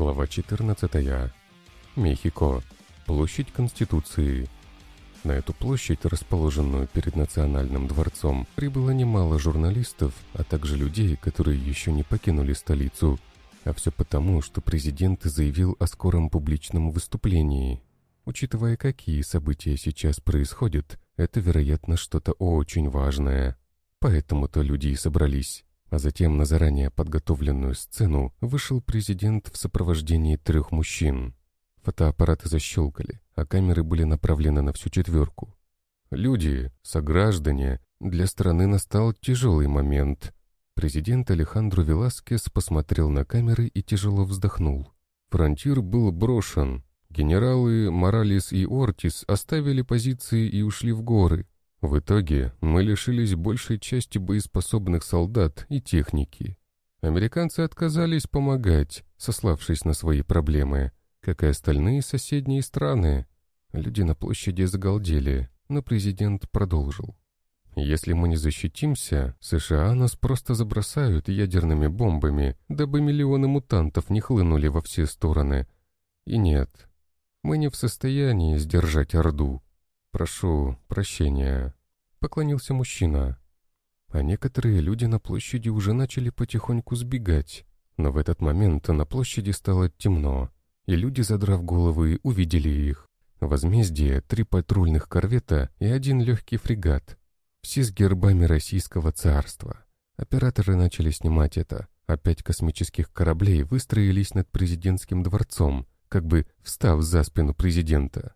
Глава 14. Мехико. Площадь Конституции. На эту площадь, расположенную перед Национальным дворцом, прибыло немало журналистов, а также людей, которые еще не покинули столицу. А все потому, что президент заявил о скором публичном выступлении. Учитывая, какие события сейчас происходят, это, вероятно, что-то очень важное. Поэтому-то люди и собрались. А затем на заранее подготовленную сцену вышел президент в сопровождении трех мужчин. Фотоаппараты защелкали, а камеры были направлены на всю четверку. Люди, сограждане, для страны настал тяжелый момент. Президент Алехандро Веласкес посмотрел на камеры и тяжело вздохнул. Фронтир был брошен. Генералы Моралес и Ортис оставили позиции и ушли в горы. В итоге мы лишились большей части боеспособных солдат и техники. Американцы отказались помогать, сославшись на свои проблемы, как и остальные соседние страны. Люди на площади загалдели, но президент продолжил. Если мы не защитимся, США нас просто забросают ядерными бомбами, дабы миллионы мутантов не хлынули во все стороны. И нет, мы не в состоянии сдержать Орду. «Прошу прощения», — поклонился мужчина. А некоторые люди на площади уже начали потихоньку сбегать. Но в этот момент на площади стало темно, и люди, задрав головы, увидели их. Возмездие, три патрульных корвета и один легкий фрегат. Все с гербами Российского царства. Операторы начали снимать это, а пять космических кораблей выстроились над президентским дворцом, как бы встав за спину президента.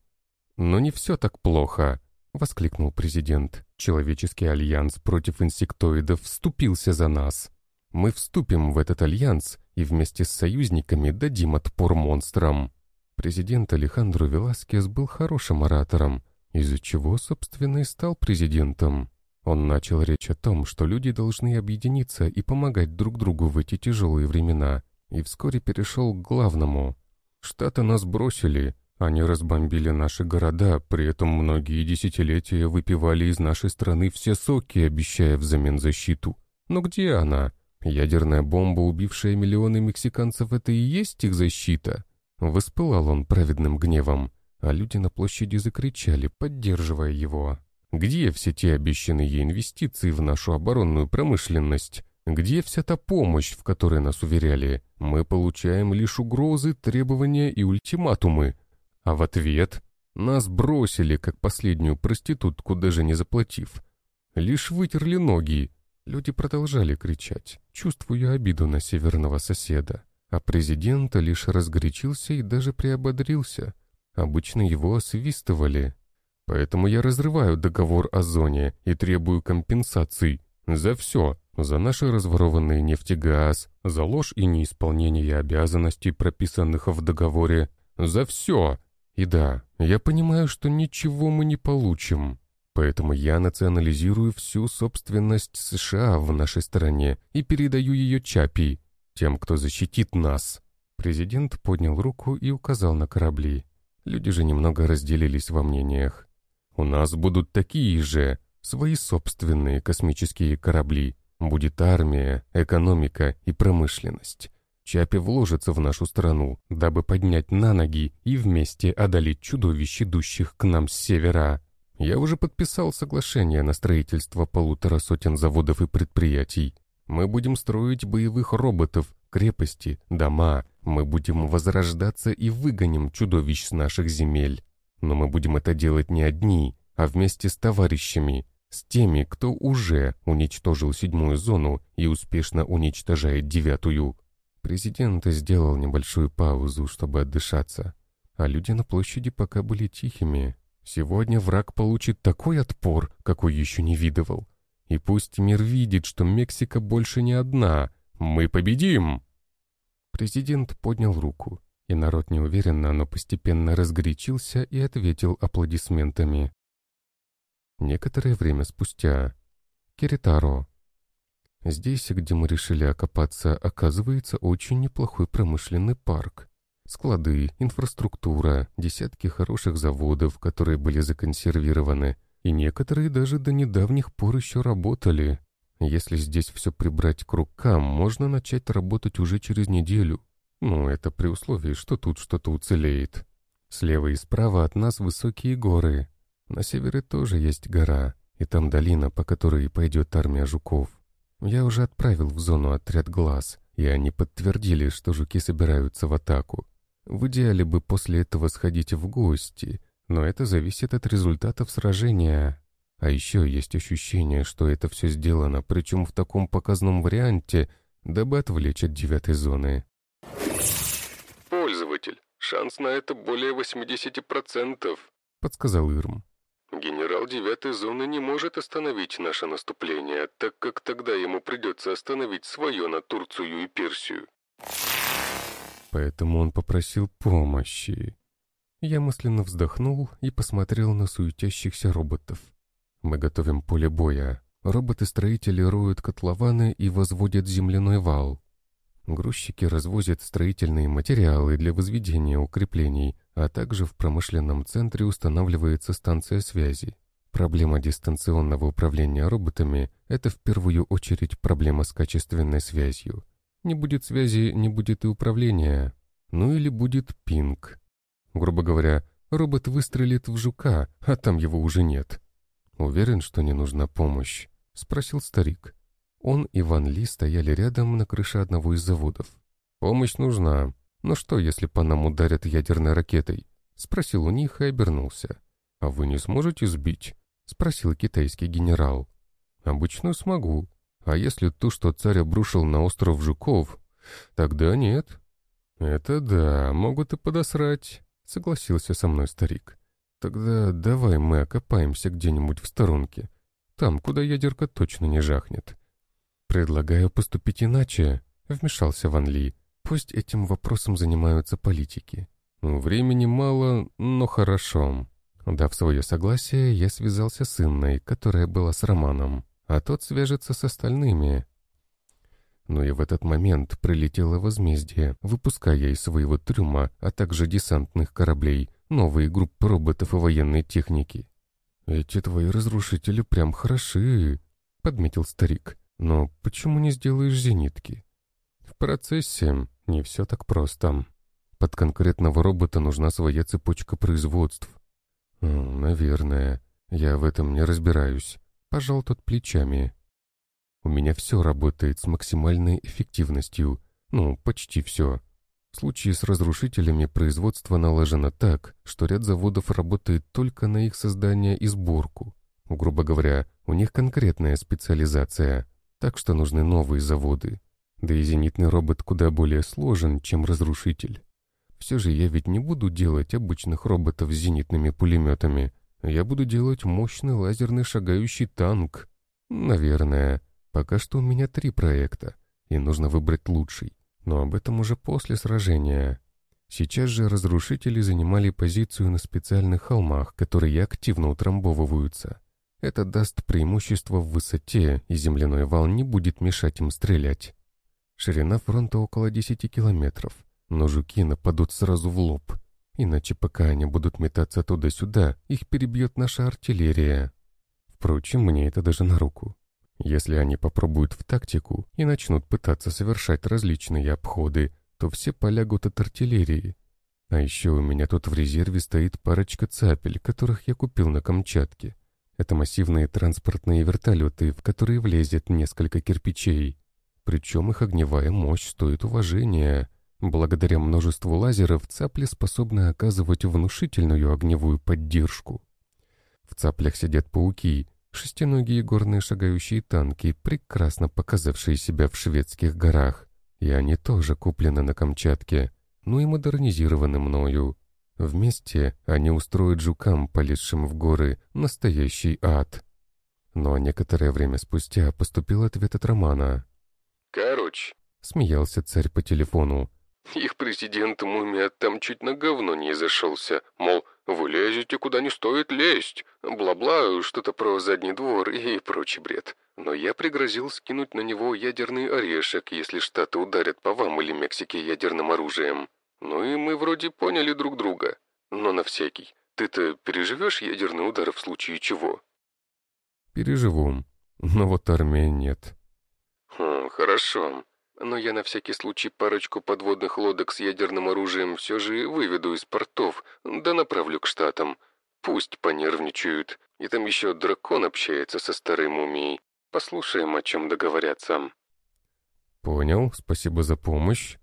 «Но не все так плохо», — воскликнул президент. «Человеческий альянс против инсектоидов вступился за нас. Мы вступим в этот альянс и вместе с союзниками дадим отпор монстрам». Президент Алехандро Веласкес был хорошим оратором, из-за чего, собственно, и стал президентом. Он начал речь о том, что люди должны объединиться и помогать друг другу в эти тяжелые времена, и вскоре перешел к главному. «Штаты нас бросили, они разбомбили наши города, при этом многие десятилетия выпивали из нашей страны все соки, обещая взамен защиту. Но где она? Ядерная бомба, убившая миллионы мексиканцев, это и есть их защита? Воспылал он праведным гневом, а люди на площади закричали, поддерживая его. Где все те обещанные инвестиции в нашу оборонную промышленность? Где вся та помощь, в которой нас уверяли? Мы получаем лишь угрозы, требования и ультиматумы. А в ответ нас бросили, как последнюю проститутку, даже не заплатив. Лишь вытерли ноги. Люди продолжали кричать, чувствуя обиду на северного соседа. А президент лишь разгорячился и даже приободрился. Обычно его освистывали. Поэтому я разрываю договор о зоне и требую компенсаций. За все. За наши разворованные нефтегаз, за ложь и неисполнение обязанностей, прописанных в договоре. За все. И да, я понимаю, что ничего мы не получим. Поэтому я национализирую всю собственность США в нашей стране и передаю ее Чапи, тем, кто защитит нас. Президент поднял руку и указал на корабли. Люди же немного разделились во мнениях. У нас будут такие же, свои собственные космические корабли. Будет армия, экономика и промышленность. Чапи вложится в нашу страну, дабы поднять на ноги и вместе одолеть чудовищ, идущих к нам с севера. Я уже подписал соглашение на строительство полутора сотен заводов и предприятий. Мы будем строить боевых роботов, крепости, дома. Мы будем возрождаться и выгоним чудовищ с наших земель. Но мы будем это делать не одни, а вместе с товарищами, с теми, кто уже уничтожил седьмую зону и успешно уничтожает девятую. Президент сделал небольшую паузу, чтобы отдышаться, а люди на площади пока были тихими. Сегодня враг получит такой отпор, какой еще не видывал. И пусть мир видит, что Мексика больше не одна. Мы победим!» Президент поднял руку, и народ неуверенно, но постепенно разгорячился и ответил аплодисментами. Некоторое время спустя. Киритаро, Здесь, где мы решили окопаться, оказывается очень неплохой промышленный парк. Склады, инфраструктура, десятки хороших заводов, которые были законсервированы, и некоторые даже до недавних пор еще работали. Если здесь все прибрать к рукам, можно начать работать уже через неделю. Ну, это при условии, что тут что-то уцелеет. Слева и справа от нас высокие горы. На севере тоже есть гора, и там долина, по которой пойдет армия жуков. Я уже отправил в зону отряд глаз, и они подтвердили, что жуки собираются в атаку. В идеале бы после этого сходить в гости, но это зависит от результатов сражения. А еще есть ощущение, что это все сделано, причем в таком показном варианте, дабы отвлечь от девятой зоны. «Пользователь, шанс на это более 80%, — подсказал Ирм. Генерал девятой зоны не может остановить наше наступление, так как тогда ему придется остановить свое на Турцию и Персию. Поэтому он попросил помощи. Я мысленно вздохнул и посмотрел на суетящихся роботов. Мы готовим поле боя. Роботы-строители роют котлованы и возводят земляной вал. Грузчики развозят строительные материалы для возведения укреплений, а также в промышленном центре устанавливается станция связи. Проблема дистанционного управления роботами — это в первую очередь проблема с качественной связью. Не будет связи, не будет и управления. Ну или будет пинг. Грубо говоря, робот выстрелит в жука, а там его уже нет. «Уверен, что не нужна помощь?» — спросил старик. Он и Ван Ли стояли рядом на крыше одного из заводов. «Помощь нужна. Но что, если по нам ударят ядерной ракетой?» Спросил у них и обернулся. «А вы не сможете сбить?» Спросил китайский генерал. «Обычно смогу. А если ту, что царь обрушил на остров Жуков, тогда нет». «Это да, могут и подосрать», — согласился со мной старик. «Тогда давай мы окопаемся где-нибудь в сторонке, там, куда ядерка точно не жахнет. «Предлагаю поступить иначе», — вмешался Ван Ли. «Пусть этим вопросом занимаются политики». «Времени мало, но хорошо». Дав свое согласие, я связался с Инной, которая была с Романом, а тот свяжется с остальными. Но и в этот момент прилетело возмездие, выпуская из своего трюма, а также десантных кораблей, новые группы роботов и военной техники. «Эти твои разрушители прям хороши», — подметил старик. Но почему не сделаешь зенитки? В процессе не все так просто. Под конкретного робота нужна своя цепочка производств. Наверное. Я в этом не разбираюсь. Пожал тот плечами. У меня все работает с максимальной эффективностью. Ну, почти все. В случае с разрушителями производство налажено так, что ряд заводов работает только на их создание и сборку. Грубо говоря, у них конкретная специализация — так что нужны новые заводы. Да и зенитный робот куда более сложен, чем разрушитель. Все же я ведь не буду делать обычных роботов с зенитными пулеметами. Я буду делать мощный лазерный шагающий танк. Наверное. Пока что у меня три проекта, и нужно выбрать лучший. Но об этом уже после сражения. Сейчас же разрушители занимали позицию на специальных холмах, которые активно утрамбовываются. Это даст преимущество в высоте, и земляной вал не будет мешать им стрелять. Ширина фронта около 10 километров, но жуки нападут сразу в лоб. Иначе пока они будут метаться туда-сюда, их перебьет наша артиллерия. Впрочем, мне это даже на руку. Если они попробуют в тактику и начнут пытаться совершать различные обходы, то все полягут от артиллерии. А еще у меня тут в резерве стоит парочка цапель, которых я купил на Камчатке. Это массивные транспортные вертолеты, в которые влезет несколько кирпичей. Причем их огневая мощь стоит уважения. Благодаря множеству лазеров цапли способны оказывать внушительную огневую поддержку. В цаплях сидят пауки, шестиногие горные шагающие танки, прекрасно показавшие себя в шведских горах. И они тоже куплены на Камчатке, ну и модернизированы мною. Вместе они устроят жукам, полезшим в горы, настоящий ад. Но некоторое время спустя поступил ответ от Романа. «Короче», — смеялся царь по телефону, «их президент Мумия там чуть на говно не зашелся, мол, вы лезете куда не стоит лезть, бла-бла, что-то про задний двор и прочий бред. Но я пригрозил скинуть на него ядерный орешек, если Штаты ударят по вам или Мексике ядерным оружием. Ну и мы вроде поняли друг друга. Но на всякий. Ты-то переживешь ядерный удар в случае чего? Переживу. Но вот армия нет. Хм, хорошо. но я на всякий случай парочку подводных лодок с ядерным оружием все же выведу из портов, да направлю к штатам. Пусть понервничают. И там еще дракон общается со старой мумией. Послушаем, о чем договорятся». «Понял, спасибо за помощь».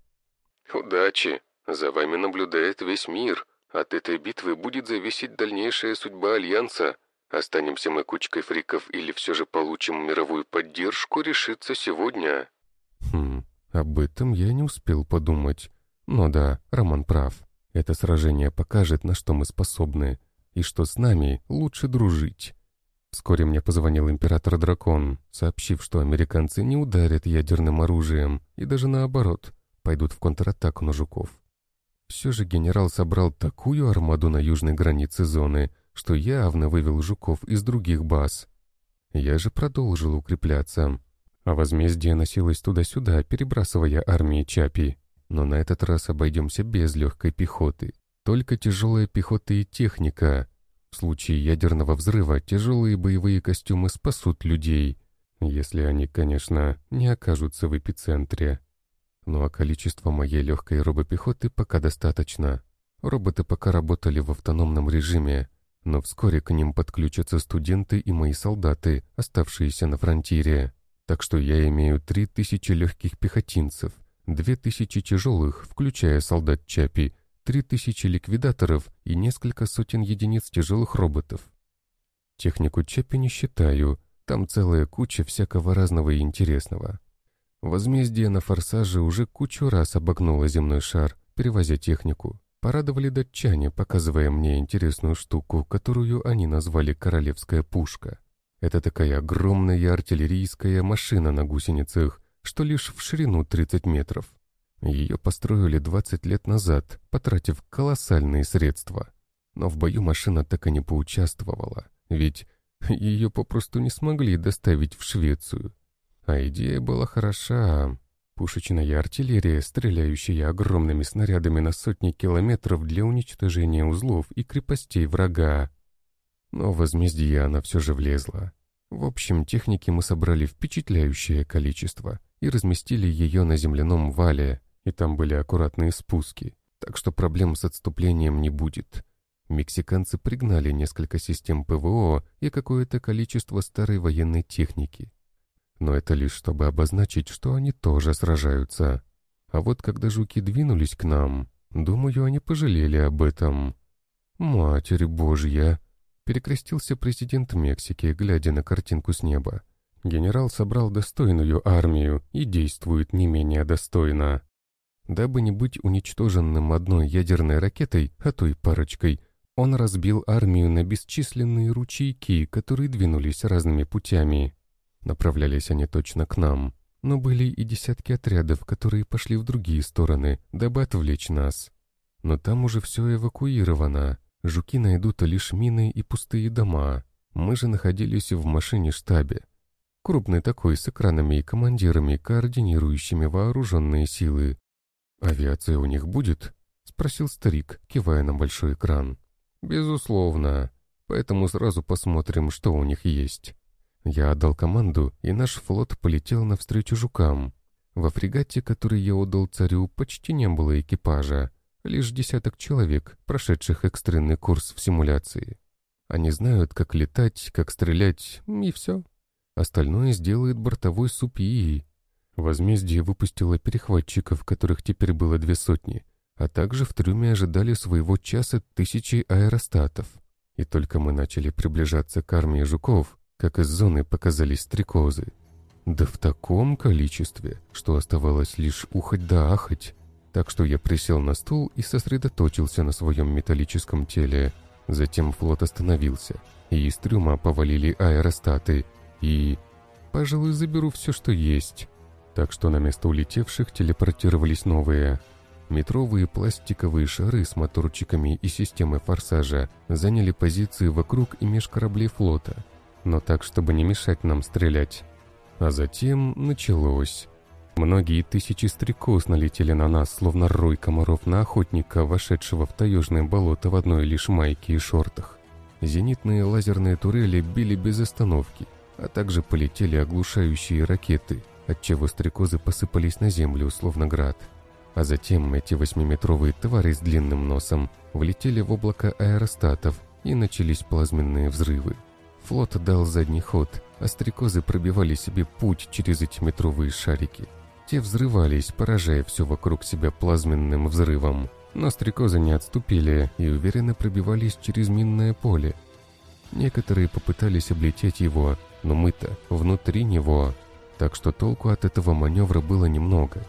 «Удачи. За вами наблюдает весь мир. От этой битвы будет зависеть дальнейшая судьба Альянса. Останемся мы кучкой фриков или все же получим мировую поддержку, решится сегодня». Хм, об этом я не успел подумать. Но да, Роман прав. Это сражение покажет, на что мы способны, и что с нами лучше дружить. Вскоре мне позвонил император-дракон, сообщив, что американцы не ударят ядерным оружием, и даже наоборот, пойдут в контратаку на жуков. Все же генерал собрал такую армаду на южной границе зоны, что явно вывел жуков из других баз. Я же продолжил укрепляться, а возмездие носилось туда-сюда, перебрасывая армии Чапи. Но на этот раз обойдемся без легкой пехоты. Только тяжелая пехота и техника. В случае ядерного взрыва тяжелые боевые костюмы спасут людей, если они, конечно, не окажутся в эпицентре. Ну а количество моей легкой робопехоты пока достаточно. Роботы пока работали в автономном режиме, но вскоре к ним подключатся студенты и мои солдаты, оставшиеся на фронтире. Так что я имею три тысячи легких пехотинцев, две тысячи тяжелых, включая солдат Чапи, три тысячи ликвидаторов и несколько сотен единиц тяжелых роботов. Технику Чапи не считаю, там целая куча всякого разного и интересного. Возмездие на форсаже уже кучу раз обогнуло земной шар, перевозя технику. Порадовали датчане, показывая мне интересную штуку, которую они назвали «королевская пушка». Это такая огромная артиллерийская машина на гусеницах, что лишь в ширину 30 метров. Ее построили 20 лет назад, потратив колоссальные средства. Но в бою машина так и не поучаствовала, ведь ее попросту не смогли доставить в Швецию. А идея была хороша. Пушечная артиллерия, стреляющая огромными снарядами на сотни километров для уничтожения узлов и крепостей врага. Но возмездие она все же влезла. В общем, техники мы собрали впечатляющее количество и разместили ее на земляном вале, и там были аккуратные спуски, так что проблем с отступлением не будет. Мексиканцы пригнали несколько систем ПВО и какое-то количество старой военной техники. Но это лишь чтобы обозначить, что они тоже сражаются. А вот когда жуки двинулись к нам, думаю, они пожалели об этом. Матерь Божья! Перекрестился президент Мексики, глядя на картинку с неба. Генерал собрал достойную армию и действует не менее достойно. Дабы не быть уничтоженным одной ядерной ракетой, а то парочкой, он разбил армию на бесчисленные ручейки, которые двинулись разными путями. Направлялись они точно к нам, но были и десятки отрядов, которые пошли в другие стороны, дабы отвлечь нас. Но там уже все эвакуировано, Жуки найдут лишь мины и пустые дома. Мы же находились в машине-штабе. Крупный такой, с экранами и командирами, координирующими вооруженные силы. «Авиация у них будет?» — спросил старик, кивая на большой экран. «Безусловно. Поэтому сразу посмотрим, что у них есть». Я отдал команду, и наш флот полетел навстречу жукам. Во фрегате, который я отдал царю, почти не было экипажа. Лишь десяток человек, прошедших экстренный курс в симуляции. Они знают, как летать, как стрелять, и все. Остальное сделает бортовой СУПИИ. Возмездие выпустило перехватчиков, которых теперь было две сотни, а также в трюме ожидали своего часа тысячи аэростатов. И только мы начали приближаться к армии жуков, как из зоны показались стрекозы. Да в таком количестве, что оставалось лишь ухать да ахать. Так что я присел на стул и сосредоточился на своем металлическом теле. Затем флот остановился, и из трюма повалили аэростаты, и... Пожалуй, заберу все, что есть. Так что на место улетевших телепортировались новые. Метровые пластиковые шары с моторчиками и системой форсажа заняли позиции вокруг и меж кораблей флота, но так, чтобы не мешать нам стрелять. А затем началось. Многие тысячи стрекоз налетели на нас, словно рой комаров на охотника, вошедшего в таежное болото в одной лишь майке и шортах. Зенитные лазерные турели били без остановки, а также полетели оглушающие ракеты, отчего стрекозы посыпались на землю, словно град. А затем эти восьмиметровые твари с длинным носом влетели в облако аэростатов, и начались плазменные взрывы. Флот дал задний ход, а стрекозы пробивали себе путь через эти метровые шарики. Те взрывались, поражая все вокруг себя плазменным взрывом. Но стрекозы не отступили и уверенно пробивались через минное поле. Некоторые попытались облететь его, но мы-то внутри него. Так что толку от этого маневра было немного.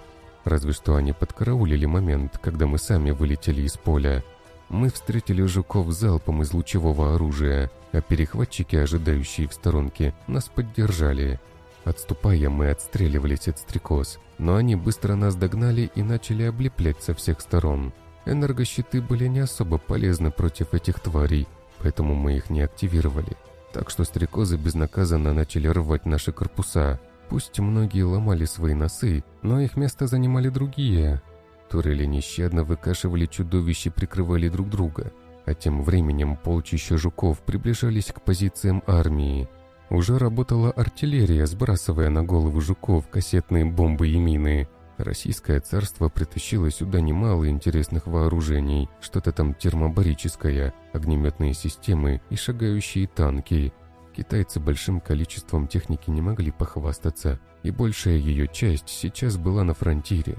Разве что они подкараулили момент, когда мы сами вылетели из поля. Мы встретили жуков залпом из лучевого оружия, а перехватчики, ожидающие в сторонке, нас поддержали. Отступая, мы отстреливались от стрекоз, но они быстро нас догнали и начали облеплять со всех сторон. Энергощиты были не особо полезны против этих тварей, поэтому мы их не активировали. Так что стрекозы безнаказанно начали рвать наши корпуса. Пусть многие ломали свои носы, но их место занимали другие. Турели нещадно выкашивали чудовищ и прикрывали друг друга. А тем временем полчища жуков приближались к позициям армии. Уже работала артиллерия, сбрасывая на голову жуков кассетные бомбы и мины. Российское царство притащило сюда немало интересных вооружений, что-то там термобарическое, огнеметные системы и шагающие танки. Китайцы большим количеством техники не могли похвастаться, и большая ее часть сейчас была на фронтире.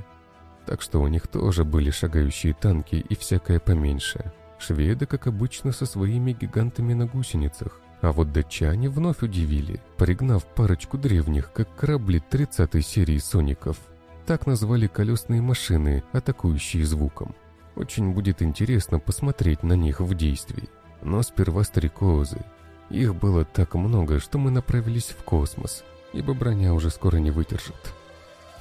Так что у них тоже были шагающие танки и всякое поменьше. Шведы, как обычно, со своими гигантами на гусеницах. А вот датчане вновь удивили, пригнав парочку древних, как корабли 30-й серии «Соников». Так назвали колесные машины, атакующие звуком. Очень будет интересно посмотреть на них в действии. Но сперва стрекозы. Их было так много, что мы направились в космос, ибо броня уже скоро не выдержит.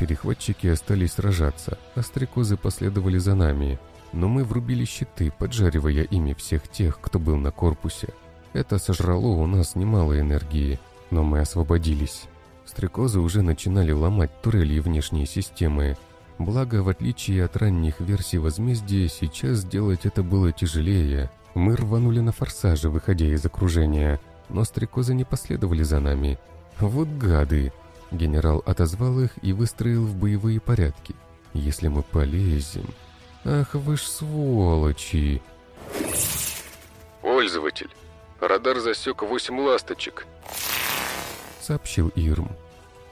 Перехватчики остались сражаться, а стрекозы последовали за нами. Но мы врубили щиты, поджаривая ими всех тех, кто был на корпусе. Это сожрало у нас немало энергии, но мы освободились. Стрекозы уже начинали ломать турели и внешние системы. Благо, в отличие от ранних версий возмездия, сейчас сделать это было тяжелее. Мы рванули на форсаже, выходя из окружения, но стрекозы не последовали за нами. Вот гады! Генерал отозвал их и выстроил в боевые порядки. «Если мы полезем...» «Ах вы ж сволочи!» «Пользователь, радар засек восемь ласточек», — сообщил Ирм.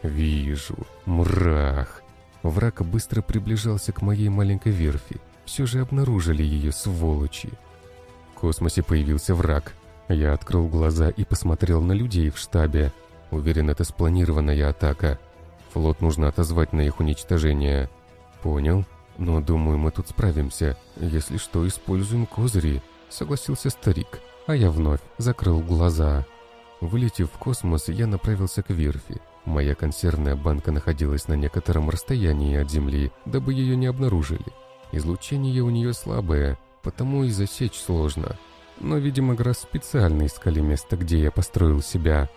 «Вижу. Мрах!» Враг быстро приближался к моей маленькой верфи. Все же обнаружили ее сволочи. В космосе появился враг. Я открыл глаза и посмотрел на людей в штабе. Уверен, это спланированная атака. Флот нужно отозвать на их уничтожение. Понял. Но думаю, мы тут справимся. Если что, используем козыри. Согласился старик. А я вновь закрыл глаза. Вылетев в космос, я направился к верфи. Моя консервная банка находилась на некотором расстоянии от Земли, дабы ее не обнаружили. Излучение у нее слабое, потому и засечь сложно. Но, видимо, Грасс специально искали место, где я построил себя.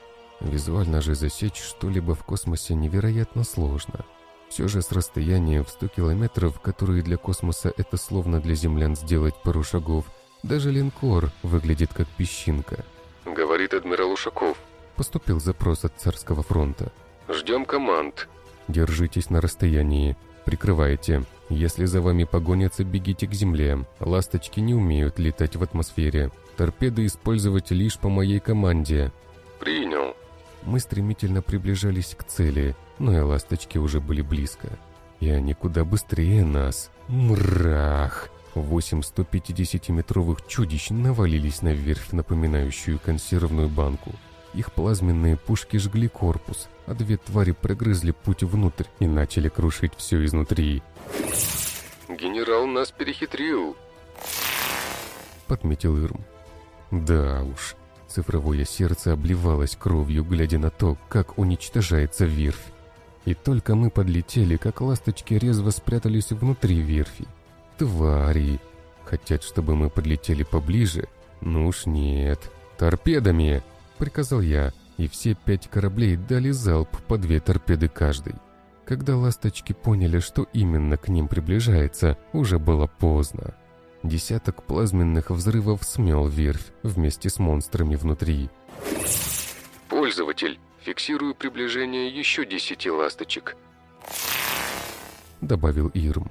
Визуально же засечь что-либо в космосе невероятно сложно. Все же с расстояния в 100 километров, которые для космоса это словно для землян сделать пару шагов, даже линкор выглядит как песчинка. Говорит адмирал Ушаков. Поступил запрос от царского фронта. Ждем команд. Держитесь на расстоянии. Прикрывайте. Если за вами погонятся, бегите к земле. Ласточки не умеют летать в атмосфере. Торпеды использовать лишь по моей команде. Принял. Мы стремительно приближались к цели, но и ласточки уже были близко. И они куда быстрее нас. Мрах! Восемь 150-метровых чудищ навалились на верфь, напоминающую консервную банку. Их плазменные пушки жгли корпус, а две твари прогрызли путь внутрь и начали крушить все изнутри. «Генерал нас перехитрил», — подметил Ирм. «Да уж, Цифровое сердце обливалось кровью, глядя на то, как уничтожается верфь. И только мы подлетели, как ласточки резво спрятались внутри верфи. Твари! Хотят, чтобы мы подлетели поближе? Ну уж нет. Торпедами! Приказал я, и все пять кораблей дали залп по две торпеды каждый. Когда ласточки поняли, что именно к ним приближается, уже было поздно. Десяток плазменных взрывов смел верфь вместе с монстрами внутри. Пользователь, Фиксирую приближение еще десяти ласточек. Добавил Ирм.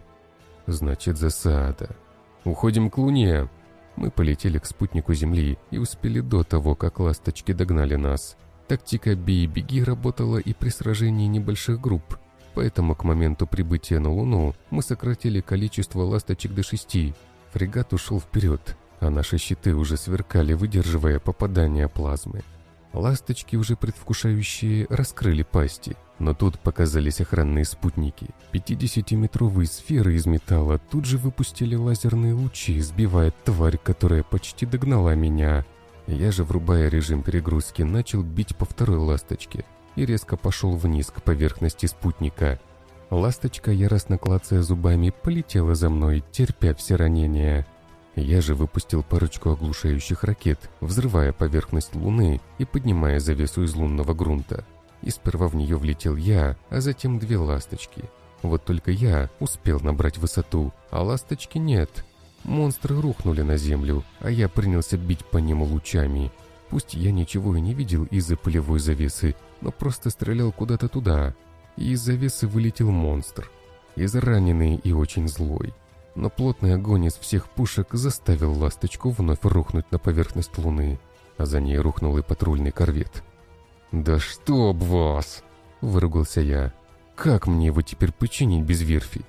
Значит, засада. Уходим к Луне. Мы полетели к спутнику Земли и успели до того, как ласточки догнали нас. Тактика «бей и беги» работала и при сражении небольших групп, поэтому к моменту прибытия на Луну мы сократили количество ласточек до шести. Фрегат ушел вперед, а наши щиты уже сверкали, выдерживая попадание плазмы. Ласточки, уже предвкушающие, раскрыли пасти, но тут показались охранные спутники. 50-метровые сферы из металла тут же выпустили лазерные лучи, сбивая тварь, которая почти догнала меня. Я же, врубая режим перегрузки, начал бить по второй ласточке и резко пошел вниз к поверхности спутника. Ласточка, яростно клацая зубами, полетела за мной, терпя все ранения. Я же выпустил парочку оглушающих ракет, взрывая поверхность Луны и поднимая завесу из лунного грунта. И сперва в нее влетел я, а затем две ласточки. Вот только я успел набрать высоту, а ласточки нет. Монстры рухнули на землю, а я принялся бить по ним лучами. Пусть я ничего и не видел из-за пылевой завесы, но просто стрелял куда-то туда. И из завесы вылетел монстр. Израненный и очень злой. Но плотный огонь из всех пушек заставил ласточку вновь рухнуть на поверхность Луны, а за ней рухнул и патрульный корвет. «Да чтоб вас!» — выругался я. «Как мне его теперь починить без верфи?»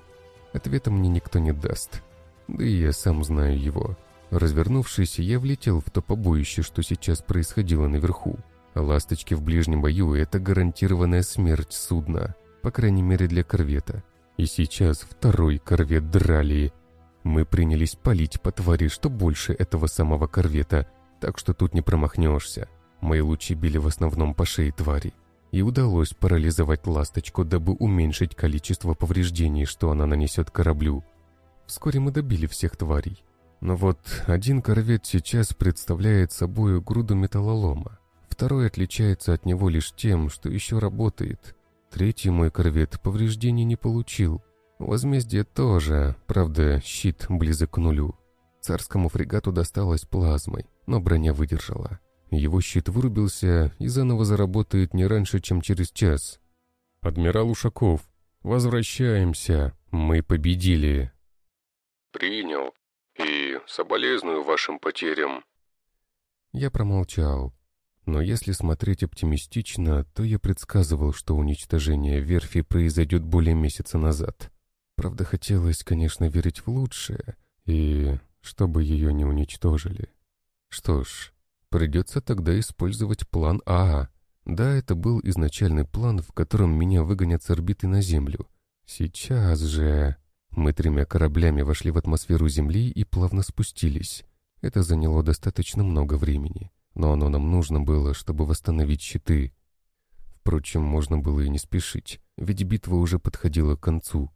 Ответа мне никто не даст. Да и я сам знаю его. Развернувшись, я влетел в то побоище, что сейчас происходило наверху. Ласточки в ближнем бою — это гарантированная смерть судна, по крайней мере для корвета. И сейчас второй корвет драли. Мы принялись палить по твари, что больше этого самого корвета, так что тут не промахнешься. Мои лучи били в основном по шее твари. И удалось парализовать ласточку, дабы уменьшить количество повреждений, что она нанесет кораблю. Вскоре мы добили всех тварей. Но вот один корвет сейчас представляет собой груду металлолома. Второй отличается от него лишь тем, что еще работает. Третий мой корвет повреждений не получил. Возмездие тоже, правда, щит близок к нулю. Царскому фрегату досталось плазмой, но броня выдержала. Его щит вырубился и заново заработает не раньше, чем через час. «Адмирал Ушаков, возвращаемся. Мы победили!» «Принял. И соболезную вашим потерям». Я промолчал. Но если смотреть оптимистично, то я предсказывал, что уничтожение верфи произойдет более месяца назад. Правда, хотелось, конечно, верить в лучшее, и чтобы ее не уничтожили. Что ж, придется тогда использовать план А. Да, это был изначальный план, в котором меня выгонят с орбиты на Землю. Сейчас же... Мы тремя кораблями вошли в атмосферу Земли и плавно спустились. Это заняло достаточно много времени, но оно нам нужно было, чтобы восстановить щиты. Впрочем, можно было и не спешить, ведь битва уже подходила к концу.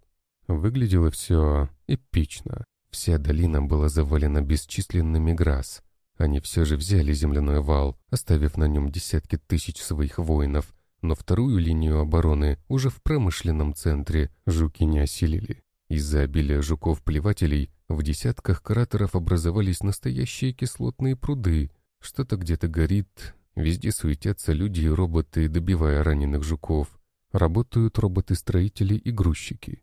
Выглядело все эпично. Вся долина была завалена бесчисленными грас. Они все же взяли земляной вал, оставив на нем десятки тысяч своих воинов, но вторую линию обороны уже в промышленном центре жуки не осилили. Из-за обилия жуков-плевателей в десятках кратеров образовались настоящие кислотные пруды. Что-то где-то горит, везде суетятся люди и роботы, добивая раненых жуков. Работают роботы-строители и грузчики.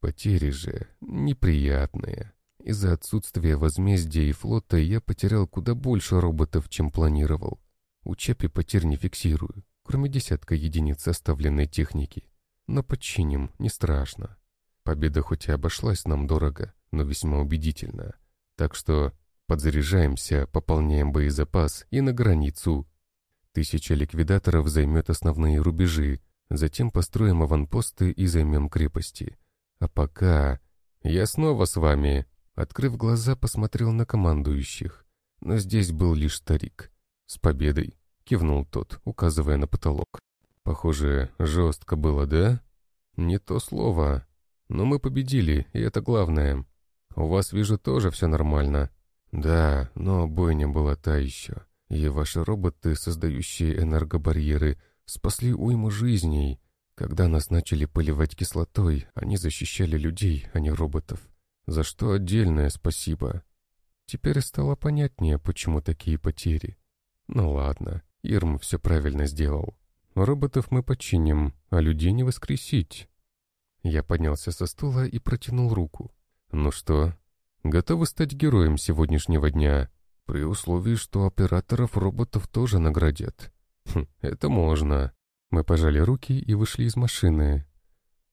Потери же неприятные. Из-за отсутствия возмездия и флота я потерял куда больше роботов, чем планировал. У Чапи потерь не фиксирую, кроме десятка единиц оставленной техники. Но починим, не страшно. Победа хоть и обошлась нам дорого, но весьма убедительно. Так что подзаряжаемся, пополняем боезапас и на границу. Тысяча ликвидаторов займет основные рубежи, затем построим аванпосты и займем крепости. А пока... Я снова с вами. Открыв глаза, посмотрел на командующих. Но здесь был лишь старик. «С победой!» — кивнул тот, указывая на потолок. «Похоже, жестко было, да?» «Не то слово. Но мы победили, и это главное. У вас, вижу, тоже все нормально. Да, но бойня была та еще. И ваши роботы, создающие энергобарьеры, спасли уйму жизней. Когда нас начали поливать кислотой, они защищали людей, а не роботов. За что отдельное спасибо. Теперь стало понятнее, почему такие потери. Ну ладно, Ирм все правильно сделал. Роботов мы починим, а людей не воскресить. Я поднялся со стула и протянул руку. Ну что, готовы стать героем сегодняшнего дня? При условии, что операторов роботов тоже наградят. Хм, это можно. Мы пожали руки и вышли из машины.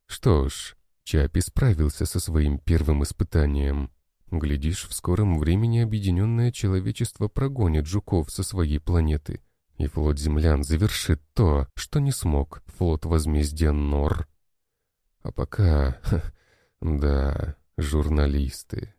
Что ж, Чапи справился со своим первым испытанием. Глядишь, в скором времени объединенное человечество прогонит жуков со своей планеты, и флот землян завершит то, что не смог флот возмездия Нор. А пока... да, журналисты.